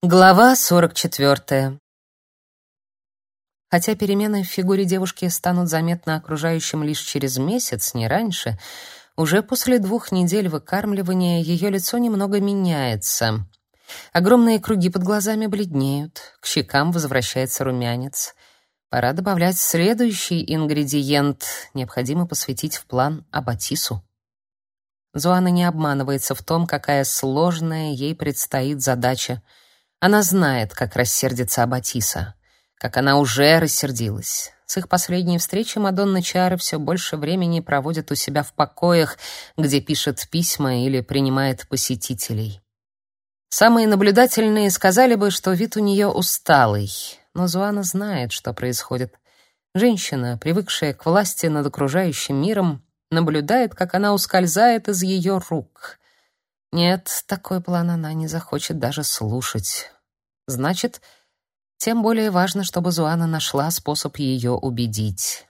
Глава 44. Хотя перемены в фигуре девушки станут заметны окружающим лишь через месяц, не раньше, уже после двух недель выкармливания ее лицо немного меняется. Огромные круги под глазами бледнеют, к щекам возвращается румянец. Пора добавлять следующий ингредиент, необходимо посвятить в план абатису. Зуана не обманывается в том, какая сложная ей предстоит задача — она знает, как рассердится Абатиса, как она уже рассердилась. С их последней встречи Мадонна Чара все больше времени проводит у себя в покоях, где пишет письма или принимает посетителей. Самые наблюдательные сказали бы, что вид у нее усталый, но Зуана знает, что происходит. Женщина, привыкшая к власти над окружающим миром, наблюдает, как она ускользает из ее рук. Нет, такой план она не захочет даже слушать. Значит, тем более важно, чтобы Зуана нашла способ ее убедить.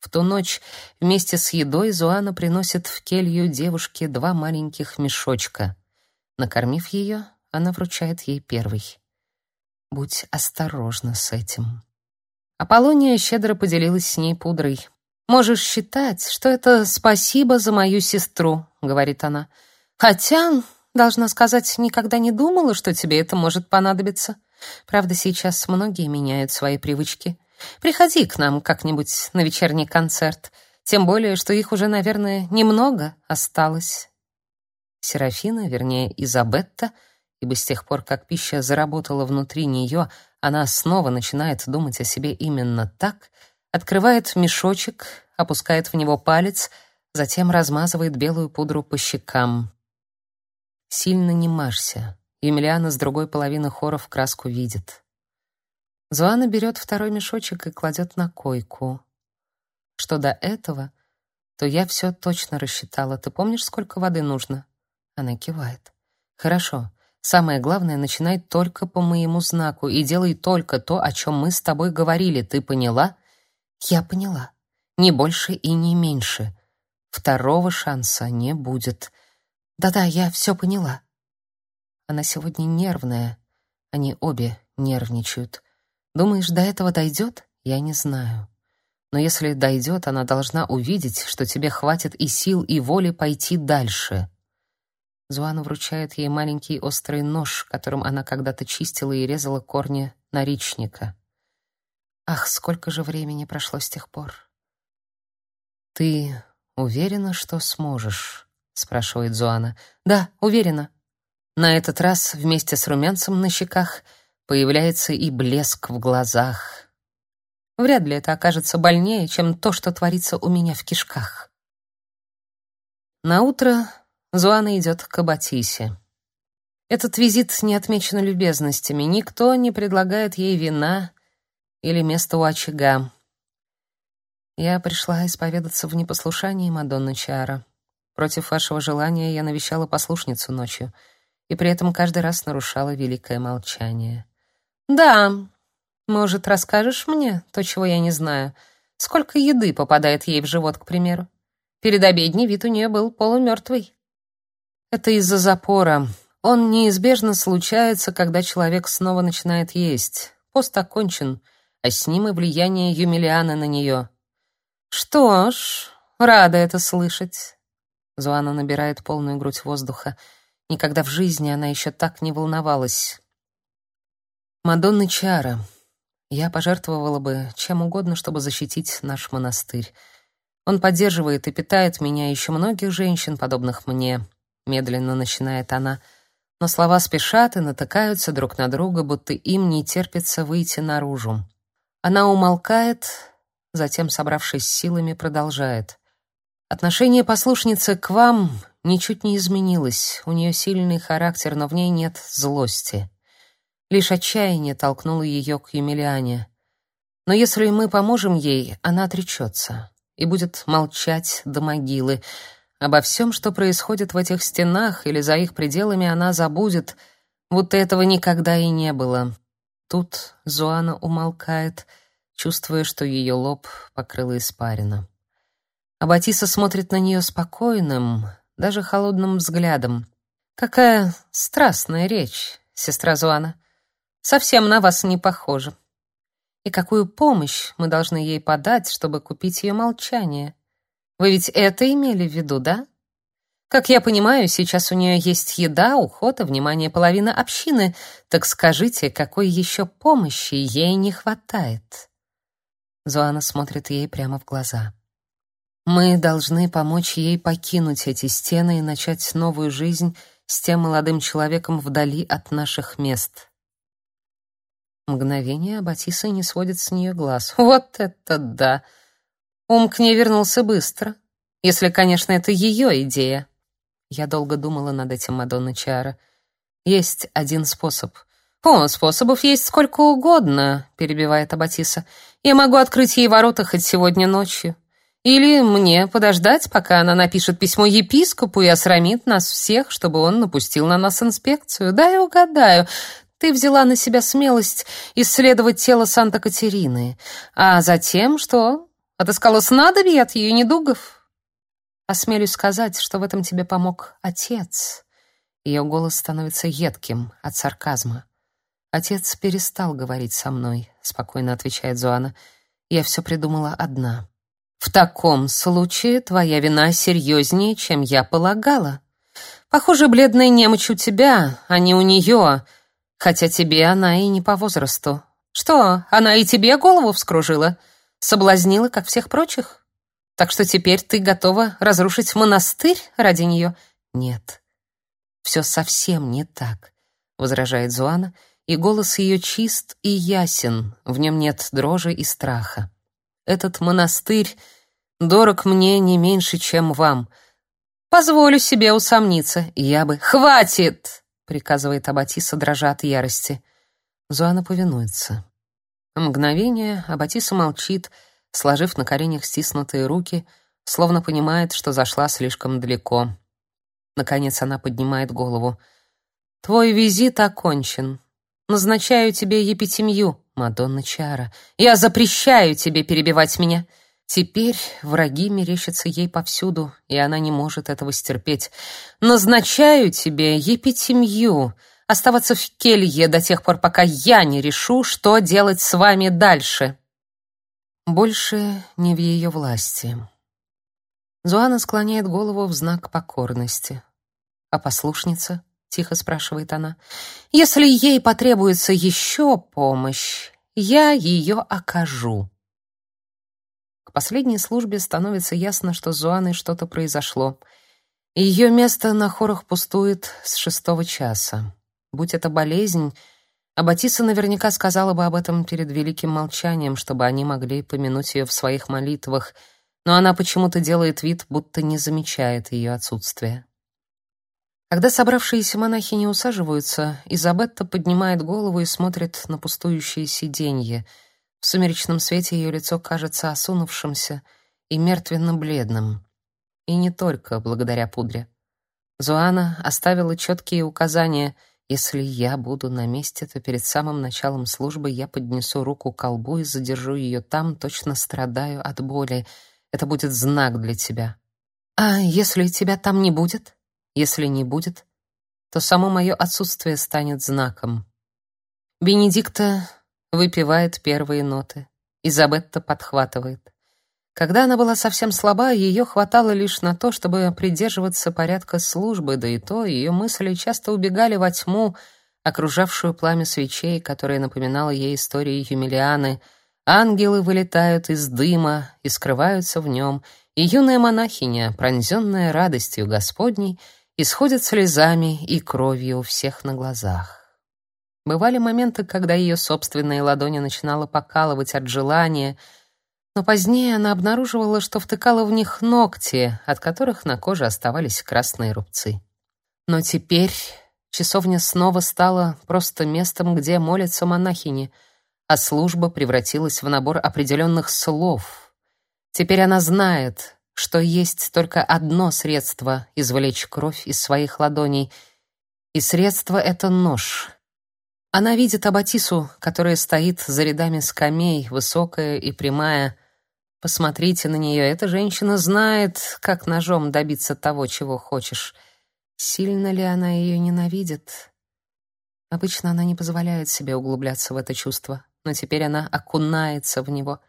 В ту ночь вместе с едой Зуана приносит в келью девушке два маленьких мешочка. Накормив ее, она вручает ей первый. Будь осторожна с этим. Аполлония щедро поделилась с ней пудрой. Можешь считать, что это спасибо за мою сестру, говорит она. Хотя, должна сказать, никогда не думала, что тебе это может понадобиться. Правда, сейчас многие меняют свои привычки. Приходи к нам как-нибудь на вечерний концерт, тем более, что их уже, наверное, немного осталось. Серафина, вернее, Изабетта, ибо с тех пор, как пища заработала внутри нее, она снова начинает думать о себе именно так, открывает мешочек, опускает в него палец, затем размазывает белую пудру по щекам. Сильно не мажься. Емельяна с другой половины хора в краску видит. Зуана берет второй мешочек и кладет на койку. Что до этого, то я все точно рассчитала. Ты помнишь, сколько воды нужно? Она кивает. Хорошо. Самое главное, начинай только по моему знаку и делай только то, о чем мы с тобой говорили. Ты поняла? Я поняла. Не больше и не меньше. Второго шанса не будет. Да-да, я все поняла. Она сегодня нервная. Они обе нервничают. Думаешь, до этого дойдет? Я не знаю. Но если дойдет, она должна увидеть, что тебе хватит и сил, и воли пойти дальше. Зуана вручает ей маленький острый нож, которым она когда-то чистила и резала корни наричника. Ах, сколько же времени прошло с тех пор. Ты уверена, что сможешь? Спрашивает Зуана. Да, уверена. На этот раз вместе с румянцем на щеках появляется и блеск в глазах. Вряд ли это окажется больнее, чем то, что творится у меня в кишках. На утро Зуана идет к Абатисе. Этот визит не отмечен любезностями. Никто не предлагает ей вина или место у очага. Я пришла исповедаться в непослушании Мадонны Чара. Против вашего желания я навещала послушницу ночью, и при этом каждый раз нарушала великое молчание. Да, может, расскажешь мне то, чего я не знаю? Сколько еды попадает ей в живот, к примеру? Перед обедней вид у нее был полумертвый. Это из-за запора. Он неизбежно случается, когда человек снова начинает есть. Пост окончен, а с ним и влияние Юмилиана на нее. Что ж, рада это слышать. Зуана набирает полную грудь воздуха. Никогда в жизни она еще так не волновалась. Мадонна Чара. Я пожертвовала бы чем угодно, чтобы защитить наш монастырь. Он поддерживает и питает меня еще многих женщин, подобных мне, медленно начинает она. Но слова спешат и натыкаются друг на друга, будто им не терпится выйти наружу. Она умолкает, затем, собравшись силами, продолжает. Отношение послушницы к вам ничуть не изменилось. У нее сильный характер, но в ней нет злости. Лишь отчаяние толкнуло ее к Емельяне. Но если мы поможем ей, она отречется и будет молчать до могилы. Обо всем, что происходит в этих стенах или за их пределами, она забудет, будто этого никогда и не было. Тут Зуана умолкает, чувствуя, что ее лоб покрыло испарина. А Батиса смотрит на нее спокойным, даже холодным взглядом. Какая страстная речь, сестра Зуана. Совсем на вас не похожа. И какую помощь мы должны ей подать, чтобы купить ее молчание? Вы ведь это имели в виду, да? Как я понимаю, сейчас у нее есть еда, уход и внимание половины общины. Так скажите, какой еще помощи ей не хватает? Зоана смотрит ей прямо в глаза. Мы должны помочь ей покинуть эти стены и начать новую жизнь с тем молодым человеком вдали от наших мест. Мгновение Батиса не сводит с нее глаз. Вот это да! Ум к ней вернулся быстро. Если, конечно, это ее идея. Я долго думала над этим, Мадонна Чара. Есть один способ. О, способов есть сколько угодно, перебивает Абатиса. Я могу открыть ей ворота хоть сегодня ночью. Или мне подождать, пока она напишет письмо епископу и осрамит нас всех, чтобы он напустил на нас инспекцию. Дай угадаю. Ты взяла на себя смелость исследовать тело Санта-Катерины, а затем что? Отыскала снадобье от ее недугов? Осмелюсь сказать, что в этом тебе помог отец. Ее голос становится едким от сарказма. Отец перестал говорить со мной, спокойно отвечает Зоана. Я все придумала одна. В таком случае твоя вина серьезнее, чем я полагала. Похоже, бледная немочь у тебя, а не у нее, хотя тебе она и не по возрасту. Что, она и тебе голову вскружила? Соблазнила, как всех прочих? Так что теперь ты готова разрушить монастырь ради нее? Нет. Все совсем не так, возражает Зуана, и голос ее чист и ясен, в нем нет дрожи и страха. Этот монастырь дорог мне не меньше, чем вам. Позволю себе усомниться. Я бы... Хватит! приказывает Абатиса, дрожа от ярости. Зуана повинуется. Мгновение Абатиса молчит, сложив на коленях стиснутые руки, словно понимает, что зашла слишком далеко. Наконец она поднимает голову. «Твой визит окончен. Назначаю тебе епитемью, Мадонна Чара. Я запрещаю тебе перебивать меня. Теперь враги мерещатся ей повсюду, и она не может этого стерпеть. Назначаю тебе епитемью оставаться в келье до тех пор, пока я не решу, что делать с вами дальше. Больше не в ее власти. Зуана склоняет голову в знак покорности. А послушница? — тихо спрашивает она. «Если ей потребуется еще помощь, я ее окажу». К последней службе становится ясно, что с Зуаной что-то произошло. Ее место на хорах пустует с шестого часа. Будь это болезнь, Аббатиса наверняка сказала бы об этом перед великим молчанием, чтобы они могли помянуть ее в своих молитвах, но она почему-то делает вид, будто не замечает ее отсутствия. Когда собравшиеся монахи не усаживаются, Изабетта поднимает голову и смотрит на пустующее сиденье. В сумеречном свете ее лицо кажется осунувшимся и мертвенно-бледным. И не только благодаря пудре. Зуана оставила четкие указания. Если я буду на месте, то перед самым началом службы я поднесу руку к колбу и задержу ее там, точно страдаю от боли. Это будет знак для тебя. А если тебя там не будет? Если не будет, то само мое отсутствие станет знаком. Бенедикта выпивает первые ноты. Изабетта подхватывает. Когда она была совсем слаба, ее хватало лишь на то, чтобы придерживаться порядка службы, да и то ее мысли часто убегали во тьму, окружавшую пламя свечей, которая напоминала ей истории Юмилианы. Ангелы вылетают из дыма и скрываются в нем, и юная монахиня, пронзенная радостью Господней, исходит слезами и кровью у всех на глазах. Бывали моменты, когда ее собственные ладони начинала покалывать от желания, но позднее она обнаруживала, что втыкала в них ногти, от которых на коже оставались красные рубцы. Но теперь часовня снова стала просто местом, где молятся монахини, а служба превратилась в набор определенных слов. Теперь она знает, что есть только одно средство извлечь кровь из своих ладоней, и средство — это нож. Она видит Абатису, которая стоит за рядами скамей, высокая и прямая. Посмотрите на нее, эта женщина знает, как ножом добиться того, чего хочешь. Сильно ли она ее ненавидит? Обычно она не позволяет себе углубляться в это чувство, но теперь она окунается в него,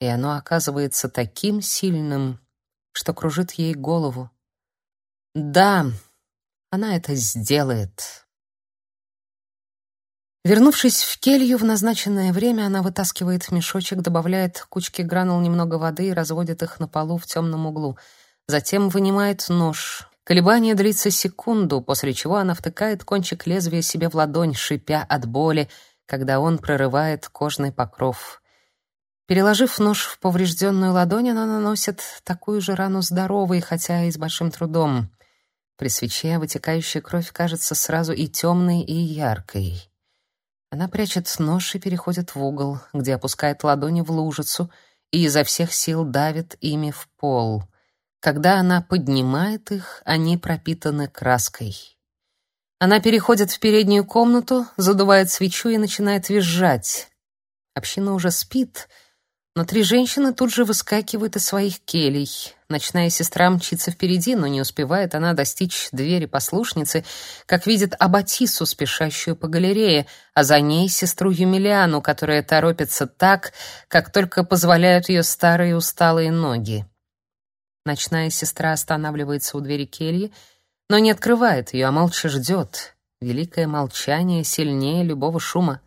и оно оказывается таким сильным, что кружит ей голову. Да, она это сделает. Вернувшись в келью в назначенное время, она вытаскивает мешочек, добавляет кучки гранул немного воды и разводит их на полу в темном углу. Затем вынимает нож. Колебание длится секунду, после чего она втыкает кончик лезвия себе в ладонь, шипя от боли, когда он прорывает кожный покров. Переложив нож в поврежденную ладонь, она наносит такую же рану здоровой, хотя и с большим трудом. При свече вытекающая кровь кажется сразу и темной, и яркой. Она прячет нож и переходит в угол, где опускает ладони в лужицу и изо всех сил давит ими в пол. Когда она поднимает их, они пропитаны краской. Она переходит в переднюю комнату, задувает свечу и начинает визжать. Община уже спит — но три женщины тут же выскакивают из своих келей. Ночная сестра мчится впереди, но не успевает она достичь двери послушницы, как видит Абатису, спешащую по галерее, а за ней сестру Юмилиану, которая торопится так, как только позволяют ее старые усталые ноги. Ночная сестра останавливается у двери кельи, но не открывает ее, а молча ждет. Великое молчание сильнее любого шума.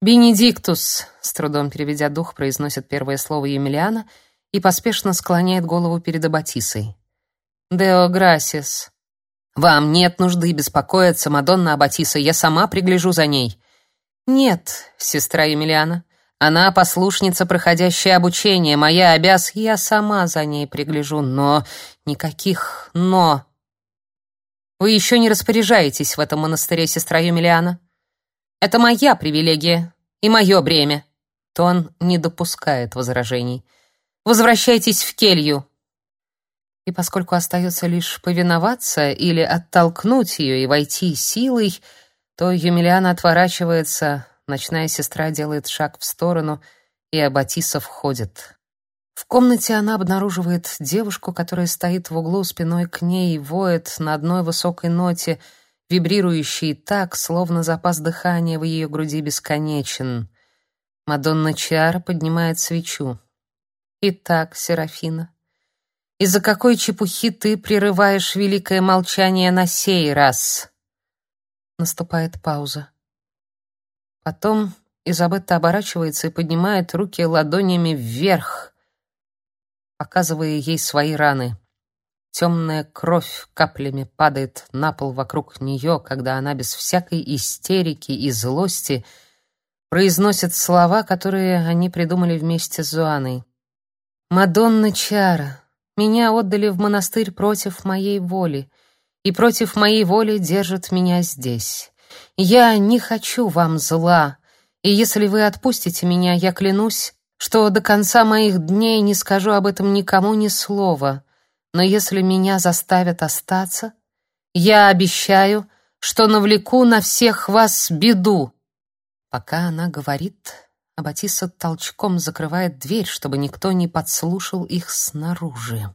«Бенедиктус», — с трудом переведя дух, произносит первое слово Емельяна и поспешно склоняет голову перед Аббатисой. «Део грасис». «Вам нет нужды беспокоиться, Мадонна Аббатиса, я сама пригляжу за ней». «Нет, сестра Емельяна, она послушница, проходящая обучение, моя обяз, я сама за ней пригляжу, но никаких «но». Вы еще не распоряжаетесь в этом монастыре, сестра Емельяна?» Это моя привилегия и мое бремя. Тон не допускает возражений. Возвращайтесь в келью. И поскольку остается лишь повиноваться или оттолкнуть ее и войти силой, то Юмилиана отворачивается, ночная сестра делает шаг в сторону, и Абатиса входит. В комнате она обнаруживает девушку, которая стоит в углу спиной к ней и воет на одной высокой ноте — вибрирующий так, словно запас дыхания в ее груди бесконечен. Мадонна Чиара поднимает свечу. «Итак, Серафина, из-за какой чепухи ты прерываешь великое молчание на сей раз?» Наступает пауза. Потом Изабетта оборачивается и поднимает руки ладонями вверх, показывая ей свои раны. Темная кровь каплями падает на пол вокруг нее, когда она без всякой истерики и злости произносит слова, которые они придумали вместе с Зуаной. «Мадонна Чара, меня отдали в монастырь против моей воли, и против моей воли держат меня здесь. Я не хочу вам зла, и если вы отпустите меня, я клянусь, что до конца моих дней не скажу об этом никому ни слова» но если меня заставят остаться, я обещаю, что навлеку на всех вас беду. Пока она говорит, Аббатиса толчком закрывает дверь, чтобы никто не подслушал их снаружи.